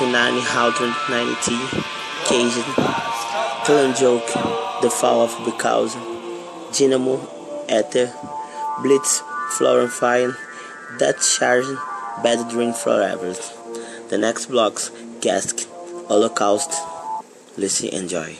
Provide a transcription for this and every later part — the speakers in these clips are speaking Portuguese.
1990 Cajun, Killing Joke, The Fall of Because, Dynamo, Ether, Blitz, Floor Fire, Death Charge, Bad Dream Forever. The next blocks, Gask, Holocaust. Listen, enjoy.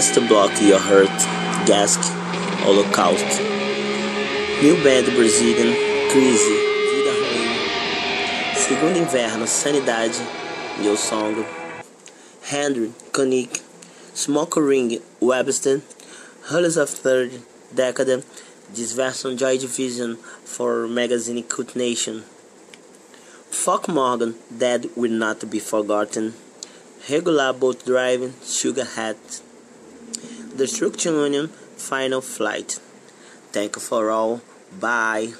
The last block you heard Gask Holocaust. New Band Brazilian, Crise, Vida Ruim. Segundo Inverno, Sanidade, New Song. Henry, Koenig, Smoke Ring, Webster, Hulls of Third, Decade, this version Joy Division for magazine Cult Nation. Fuck Morgan, Dead Will Not Be Forgotten. Regular Boat Driving, Sugar Hat. Destruction Union, Final Flight. Thank you for all. Bye.